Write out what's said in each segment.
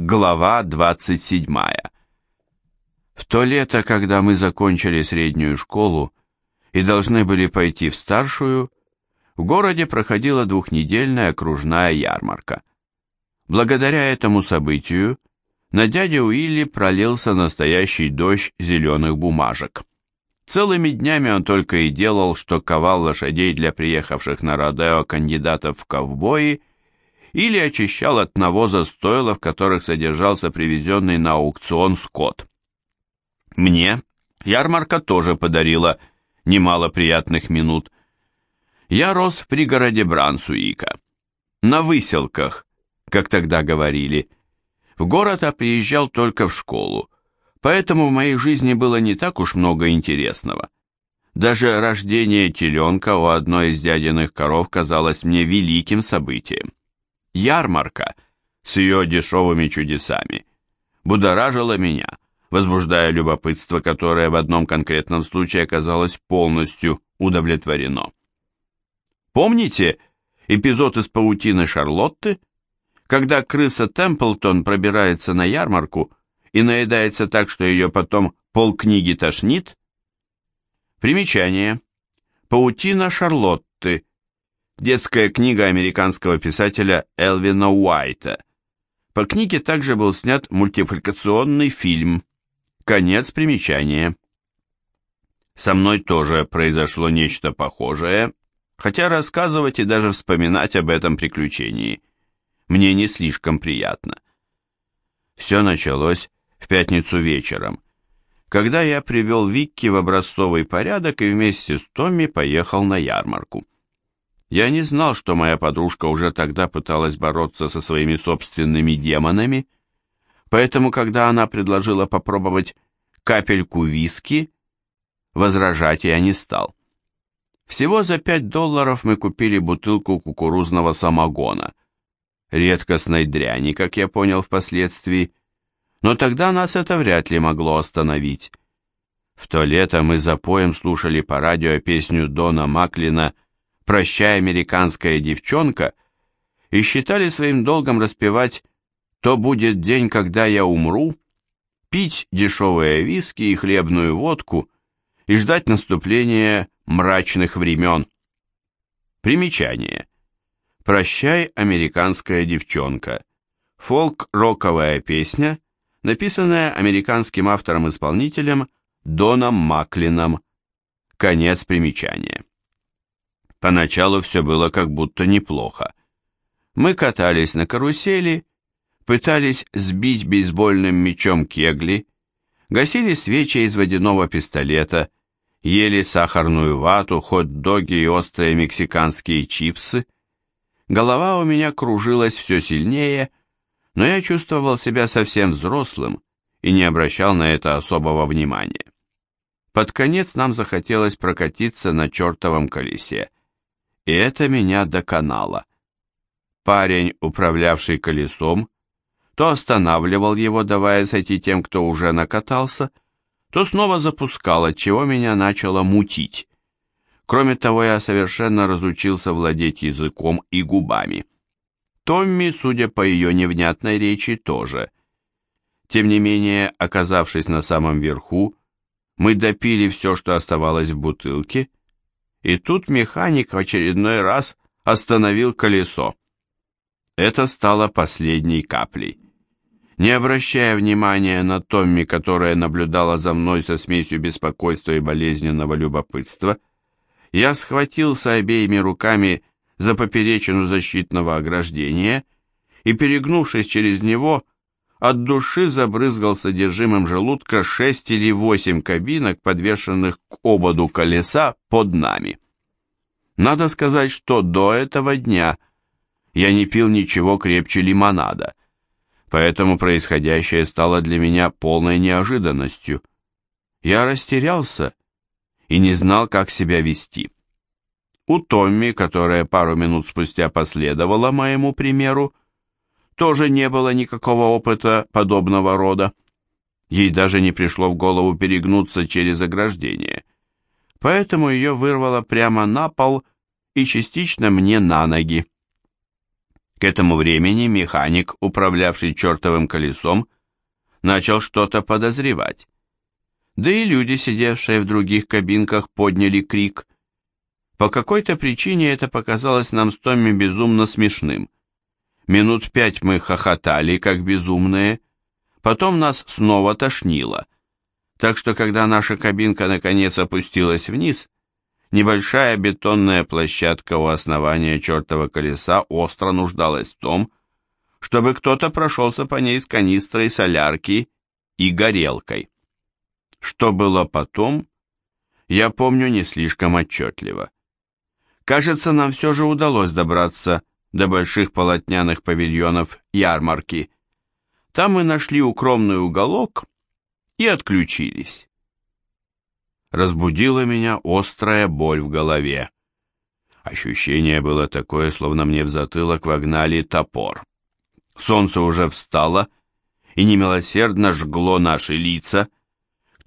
Глава 27. В то лето, когда мы закончили среднюю школу и должны были пойти в старшую, в городе проходила двухнедельная окружная ярмарка. Благодаря этому событию на дядю Уилли пролился настоящий дождь зеленых бумажек. Целыми днями он только и делал, что ковал лошадей для приехавших на Родео кандидатов в ковбои или очищал от навоза стойла, в которых содержался привезенный на аукцион скот. Мне ярмарка тоже подарила немало приятных минут. Я рос в пригороде Брансуика, на выселках, как тогда говорили. В город я приезжал только в школу, поэтому в моей жизни было не так уж много интересного. Даже рождение теленка у одной из дядиных коров казалось мне великим событием. Ярмарка с ее дешевыми чудесами будоражила меня, возбуждая любопытство, которое в одном конкретном случае оказалось полностью удовлетворено. Помните эпизод из «Паутины Шарлотты», когда крыса Темплтон пробирается на ярмарку и наедается так, что ее потом полкниги тошнит? Примечание. «Паутина Шарлотты» Детская книга американского писателя Элвина Уайта. По книге также был снят мультипликационный фильм. Конец примечания. Со мной тоже произошло нечто похожее, хотя рассказывать и даже вспоминать об этом приключении мне не слишком приятно. Все началось в пятницу вечером, когда я привел Викки в образцовый порядок и вместе с Томми поехал на ярмарку. Я не знал, что моя подружка уже тогда пыталась бороться со своими собственными демонами, поэтому, когда она предложила попробовать капельку виски, возражать я не стал. Всего за пять долларов мы купили бутылку кукурузного самогона, редкостной дряни, как я понял впоследствии, но тогда нас это вряд ли могло остановить. В то лето мы за поем слушали по радио песню Дона Маклина «Связь» «Прощай, американская девчонка» и считали своим долгом распевать «То будет день, когда я умру», пить дешевые виски и хлебную водку и ждать наступления мрачных времен. Примечание. «Прощай, американская девчонка» фолк-роковая песня, написанная американским автором-исполнителем Доном Маклином. Конец примечания. Поначалу все было как будто неплохо. Мы катались на карусели, пытались сбить бейсбольным мячом кегли, гасили свечи из водяного пистолета, ели сахарную вату, хот-доги и острые мексиканские чипсы. Голова у меня кружилась все сильнее, но я чувствовал себя совсем взрослым и не обращал на это особого внимания. Под конец нам захотелось прокатиться на чертовом колесе и это меня доконало. Парень, управлявший колесом, то останавливал его, давая сойти тем, кто уже накатался, то снова запускал, отчего меня начало мутить. Кроме того, я совершенно разучился владеть языком и губами. Томми, судя по ее невнятной речи, тоже. Тем не менее, оказавшись на самом верху, мы допили все, что оставалось в бутылке, и тут механик в очередной раз остановил колесо. Это стало последней каплей. Не обращая внимания на Томми, которая наблюдала за мной со смесью беспокойства и болезненного любопытства, я схватился обеими руками за поперечину защитного ограждения и, перегнувшись через него, от души забрызгал содержимым желудка шесть или восемь кабинок, подвешенных к ободу колеса под нами. Надо сказать, что до этого дня я не пил ничего крепче лимонада, поэтому происходящее стало для меня полной неожиданностью. Я растерялся и не знал, как себя вести. У Томми, которая пару минут спустя последовала моему примеру, тоже не было никакого опыта подобного рода. Ей даже не пришло в голову перегнуться через ограждение. Поэтому ее вырвало прямо на пол и частично мне на ноги. К этому времени механик, управлявший чертовым колесом, начал что-то подозревать. Да и люди, сидевшие в других кабинках, подняли крик. По какой-то причине это показалось нам с Томми безумно смешным. Минут пять мы хохотали, как безумные, потом нас снова тошнило. Так что, когда наша кабинка наконец опустилась вниз, небольшая бетонная площадка у основания чертова колеса остро нуждалась в том, чтобы кто-то прошелся по ней с канистрой солярки и горелкой. Что было потом, я помню не слишком отчетливо. Кажется, нам все же удалось добраться до больших полотняных павильонов ярмарки. Там мы нашли укромный уголок и отключились. Разбудила меня острая боль в голове. Ощущение было такое, словно мне в затылок вогнали топор. Солнце уже встало и немилосердно жгло наши лица,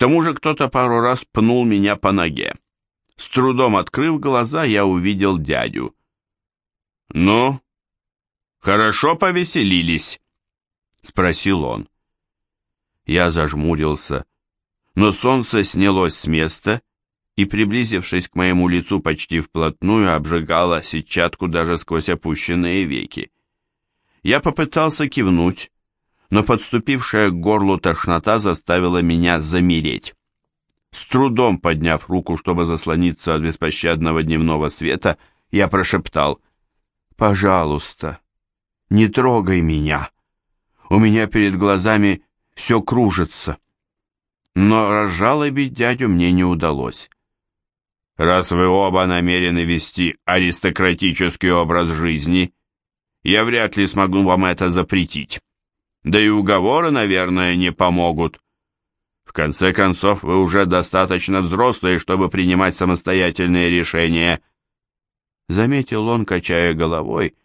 тому же кто-то пару раз пнул меня по ноге. С трудом открыв глаза, я увидел дядю. «Ну, хорошо повеселились?» — спросил он. Я зажмурился, но солнце снялось с места и, приблизившись к моему лицу почти вплотную, обжигало сетчатку даже сквозь опущенные веки. Я попытался кивнуть, но подступившая к горлу тошнота заставила меня замереть. С трудом подняв руку, чтобы заслониться от беспощадного дневного света, я прошептал «Пожалуйста, не трогай меня. У меня перед глазами все кружится». Но разжалобить дядю мне не удалось. «Раз вы оба намерены вести аристократический образ жизни, я вряд ли смогу вам это запретить». Да и уговоры, наверное, не помогут. В конце концов, вы уже достаточно взрослые, чтобы принимать самостоятельные решения. Заметил он, качая головой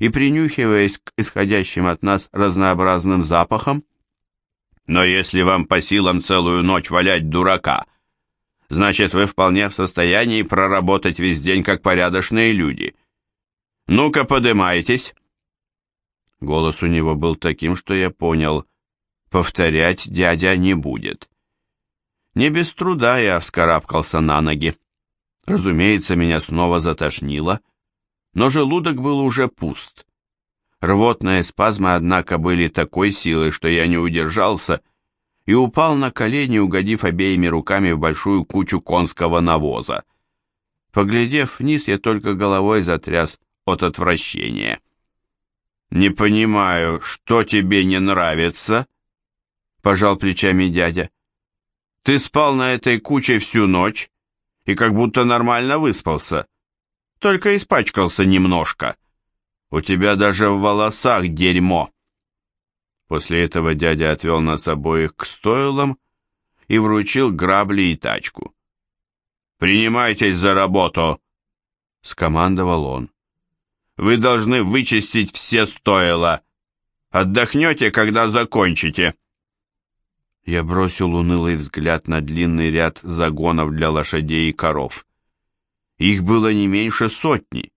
и принюхиваясь к исходящим от нас разнообразным запахам. Но если вам по силам целую ночь валять дурака, значит, вы вполне в состоянии проработать весь день как порядочные люди. Ну-ка, подымайтесь. Голос у него был таким, что я понял, повторять дядя не будет. Не без труда я вскарабкался на ноги. Разумеется, меня снова затошнило, но желудок был уже пуст. Рвотные спазмы, однако, были такой силы, что я не удержался и упал на колени, угодив обеими руками в большую кучу конского навоза. Поглядев вниз, я только головой затряс от отвращения. «Не понимаю, что тебе не нравится?» Пожал плечами дядя. «Ты спал на этой куче всю ночь и как будто нормально выспался. Только испачкался немножко. У тебя даже в волосах дерьмо». После этого дядя отвел нас обоих к стойлам и вручил грабли и тачку. «Принимайтесь за работу!» — скомандовал он. Вы должны вычистить все стойла. Отдохнете, когда закончите. Я бросил унылый взгляд на длинный ряд загонов для лошадей и коров. Их было не меньше сотни.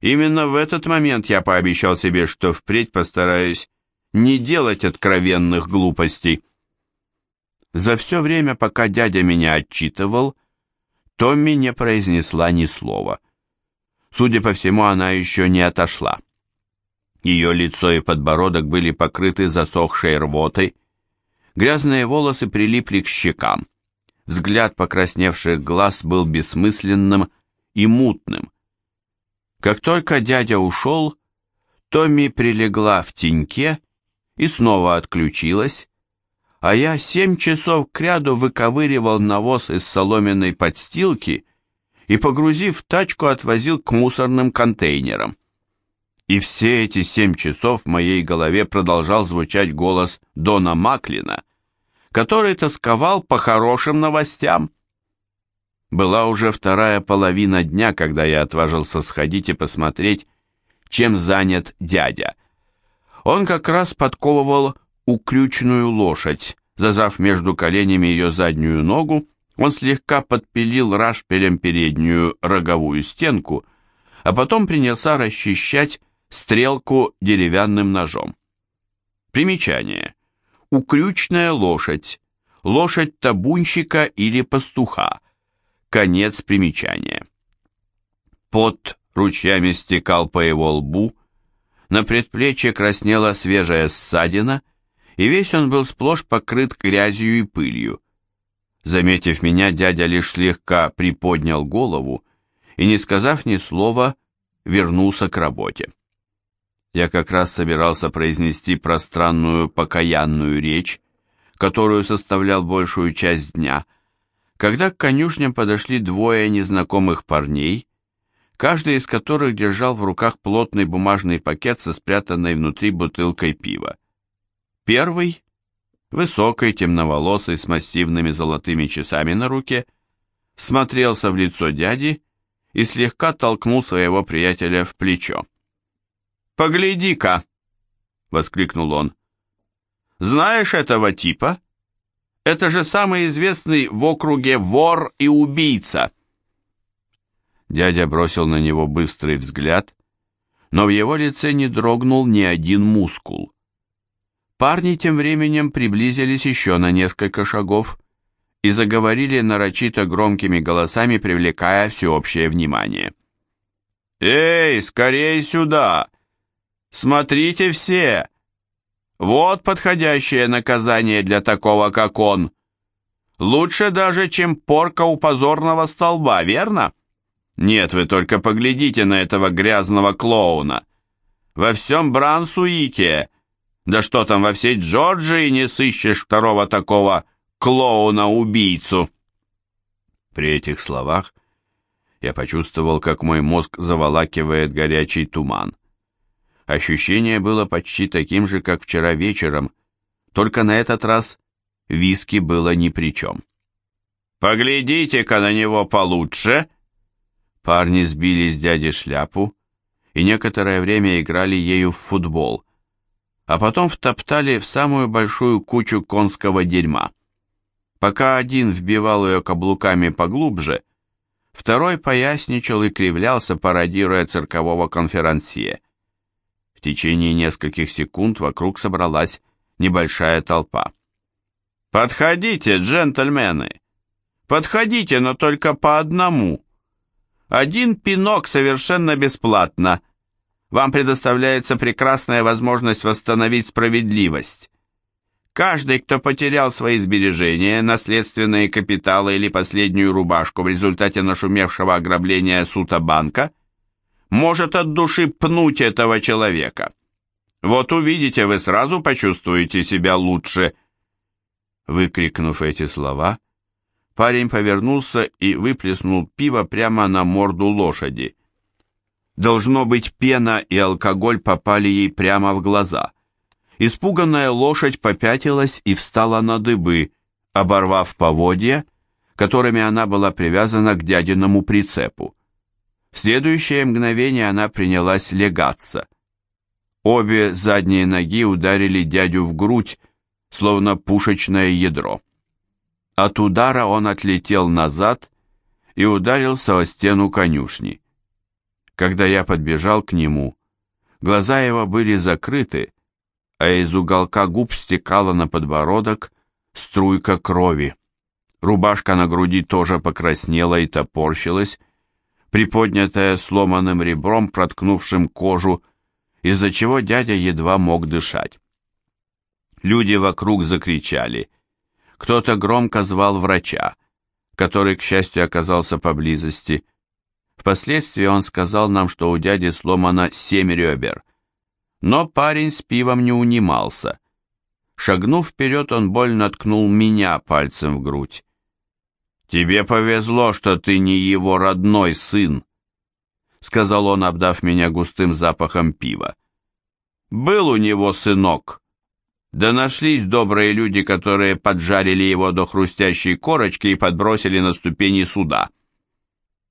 Именно в этот момент я пообещал себе, что впредь постараюсь не делать откровенных глупостей. За все время, пока дядя меня отчитывал, Томми не произнесла ни слова. Судя по всему, она еще не отошла. Ее лицо и подбородок были покрыты засохшей рвотой, грязные волосы прилипли к щекам, взгляд покрасневших глаз был бессмысленным и мутным. Как только дядя ушел, Томми прилегла в теньке и снова отключилась, а я семь часов кряду выковыривал навоз из соломенной подстилки и, погрузив тачку, отвозил к мусорным контейнерам. И все эти семь часов в моей голове продолжал звучать голос Дона Маклина, который тосковал по хорошим новостям. Была уже вторая половина дня, когда я отважился сходить и посмотреть, чем занят дядя. Он как раз подковывал уключную лошадь, зажав между коленями ее заднюю ногу он слегка подпилил рашпилем переднюю роговую стенку, а потом принялся расчищать стрелку деревянным ножом. Примечание. Укрючная лошадь, лошадь табунщика или пастуха. Конец примечания. Пот ручьями стекал по его лбу, на предплечье краснела свежая ссадина, и весь он был сплошь покрыт грязью и пылью. Заметив меня, дядя лишь слегка приподнял голову и, не сказав ни слова, вернулся к работе. Я как раз собирался произнести пространную покаянную речь, которую составлял большую часть дня, когда к конюшням подошли двое незнакомых парней, каждый из которых держал в руках плотный бумажный пакет со спрятанной внутри бутылкой пива. Первый, высокий, темноволосый, с массивными золотыми часами на руке, смотрелся в лицо дяди и слегка толкнул своего приятеля в плечо. «Погляди-ка!» — воскликнул он. «Знаешь этого типа? Это же самый известный в округе вор и убийца!» Дядя бросил на него быстрый взгляд, но в его лице не дрогнул ни один мускул. Парни тем временем приблизились еще на несколько шагов и заговорили нарочито громкими голосами, привлекая всеобщее внимание. «Эй, скорее сюда! Смотрите все! Вот подходящее наказание для такого, как он! Лучше даже, чем порка у позорного столба, верно? Нет, вы только поглядите на этого грязного клоуна! Во всем Брансуике да что там, во всей Джорджии не сыщешь второго такого клоуна-убийцу. При этих словах я почувствовал, как мой мозг заволакивает горячий туман. Ощущение было почти таким же, как вчера вечером, только на этот раз виски было ни при чем. «Поглядите-ка на него получше!» Парни сбили с дяди шляпу и некоторое время играли ею в футбол – а потом втоптали в самую большую кучу конского дерьма. Пока один вбивал ее каблуками поглубже, второй поясничал и кривлялся, пародируя циркового конферансье. В течение нескольких секунд вокруг собралась небольшая толпа. «Подходите, джентльмены! Подходите, но только по одному! Один пинок совершенно бесплатно!» вам предоставляется прекрасная возможность восстановить справедливость. Каждый, кто потерял свои сбережения, наследственные капиталы или последнюю рубашку в результате нашумевшего ограбления сута банка, может от души пнуть этого человека. Вот увидите, вы сразу почувствуете себя лучше. Выкрикнув эти слова, парень повернулся и выплеснул пиво прямо на морду лошади – Должно быть, пена и алкоголь попали ей прямо в глаза. Испуганная лошадь попятилась и встала на дыбы, оборвав поводья, которыми она была привязана к дядиному прицепу. В следующее мгновение она принялась легаться. Обе задние ноги ударили дядю в грудь, словно пушечное ядро. От удара он отлетел назад и ударился о стену конюшни. Когда я подбежал к нему, глаза его были закрыты, а из уголка губ стекала на подбородок струйка крови. Рубашка на груди тоже покраснела и топорщилась, приподнятая сломанным ребром, проткнувшим кожу, из-за чего дядя едва мог дышать. Люди вокруг закричали. Кто-то громко звал врача, который, к счастью, оказался поблизости. Впоследствии он сказал нам, что у дяди сломано семь ребер. Но парень с пивом не унимался. Шагнув вперед, он больно ткнул меня пальцем в грудь. «Тебе повезло, что ты не его родной сын», — сказал он, обдав меня густым запахом пива. «Был у него сынок. Да нашлись добрые люди, которые поджарили его до хрустящей корочки и подбросили на ступени суда».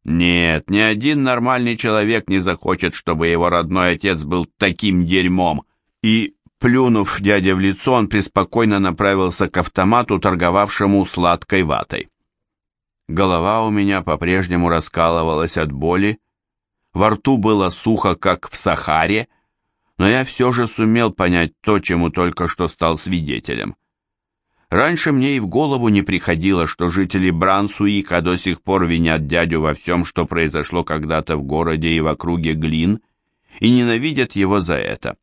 Нет, ни один нормальный человек не захочет, чтобы его родной отец был таким дерьмом. И, плюнув дяде в лицо, он преспокойно направился к автомату, торговавшему сладкой ватой. Голова у меня по-прежнему раскалывалась от боли, во рту было сухо, как в Сахаре, но я все же сумел понять то, чему только что стал свидетелем. Раньше мне и в голову не приходило, что жители Брансуика до сих пор винят дядю во всем, что произошло когда-то в городе и в округе Глин, и ненавидят его за это.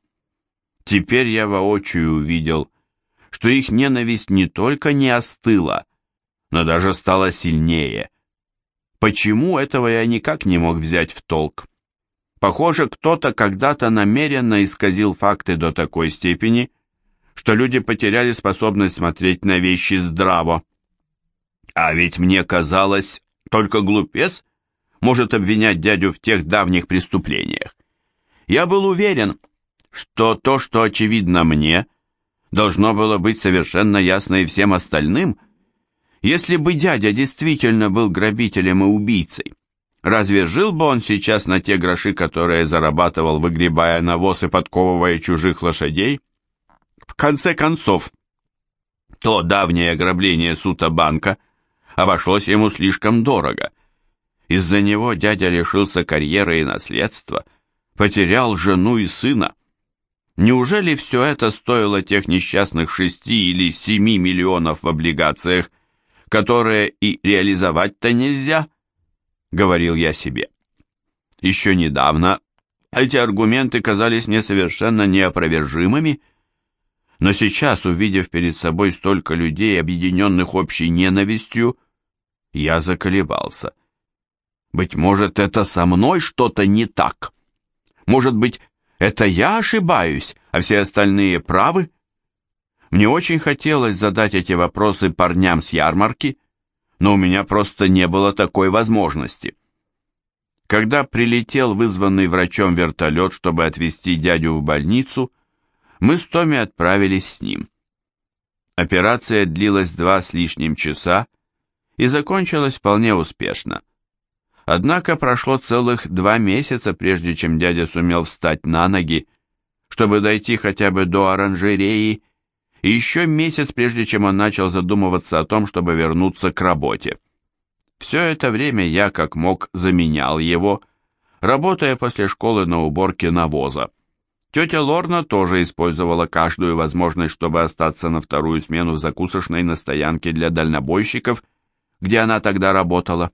Теперь я воочию увидел, что их ненависть не только не остыла, но даже стала сильнее. Почему этого я никак не мог взять в толк? Похоже, кто-то когда-то намеренно исказил факты до такой степени, что люди потеряли способность смотреть на вещи здраво. А ведь мне казалось, только глупец может обвинять дядю в тех давних преступлениях. Я был уверен, что то, что очевидно мне, должно было быть совершенно ясно и всем остальным. Если бы дядя действительно был грабителем и убийцей, Разве жил бы он сейчас на те гроши, которые зарабатывал, выгребая навоз и подковывая чужих лошадей? В конце концов, то давнее ограбление сута банка обошлось ему слишком дорого. Из-за него дядя лишился карьеры и наследства, потерял жену и сына. Неужели все это стоило тех несчастных шести или семи миллионов в облигациях, которые и реализовать-то нельзя? — говорил я себе. Еще недавно эти аргументы казались мне совершенно неопровержимыми, но сейчас, увидев перед собой столько людей, объединенных общей ненавистью, я заколебался. Быть может, это со мной что-то не так? Может быть, это я ошибаюсь, а все остальные правы? Мне очень хотелось задать эти вопросы парням с ярмарки, но у меня просто не было такой возможности. Когда прилетел вызванный врачом вертолет, чтобы отвезти дядю в больницу, мы с Томми отправились с ним. Операция длилась два с лишним часа и закончилась вполне успешно. Однако прошло целых два месяца, прежде чем дядя сумел встать на ноги, чтобы дойти хотя бы до оранжереи и еще месяц, прежде чем он начал задумываться о том, чтобы вернуться к работе. Все это время я, как мог, заменял его, работая после школы на уборке навоза. Тетя Лорна тоже использовала каждую возможность, чтобы остаться на вторую смену в закусочной на стоянке для дальнобойщиков, где она тогда работала.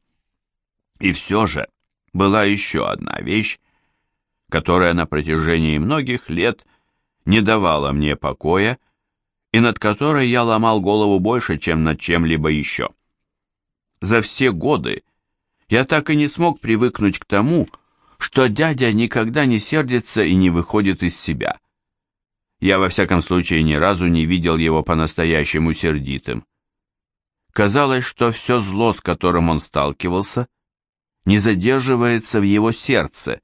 И все же была еще одна вещь, которая на протяжении многих лет не давала мне покоя, и над которой я ломал голову больше, чем над чем-либо еще. За все годы я так и не смог привыкнуть к тому, что дядя никогда не сердится и не выходит из себя. Я во всяком случае ни разу не видел его по-настоящему сердитым. Казалось, что все зло, с которым он сталкивался, не задерживается в его сердце,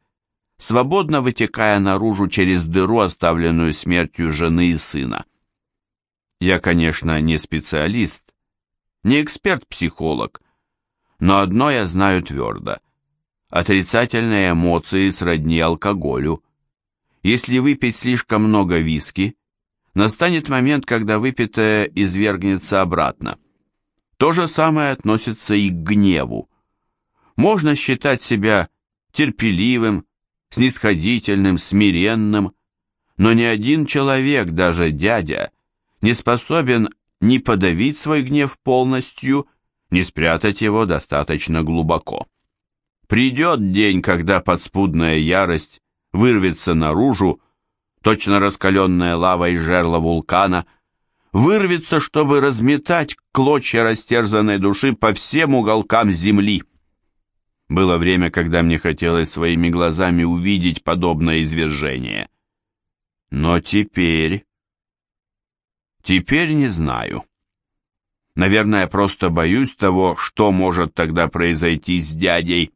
свободно вытекая наружу через дыру, оставленную смертью жены и сына. Я, конечно, не специалист, не эксперт-психолог, но одно я знаю твердо. Отрицательные эмоции сродни алкоголю. Если выпить слишком много виски, настанет момент, когда выпитое извергнется обратно. То же самое относится и к гневу. Можно считать себя терпеливым, снисходительным, смиренным, но ни один человек, даже дядя, не способен ни подавить свой гнев полностью, ни спрятать его достаточно глубоко. Придет день, когда подспудная ярость вырвется наружу, точно раскаленная лава из жерла вулкана, вырвется, чтобы разметать клочья растерзанной души по всем уголкам земли. Было время, когда мне хотелось своими глазами увидеть подобное извержение. Но теперь Теперь не знаю. Наверное, просто боюсь того, что может тогда произойти с дядей.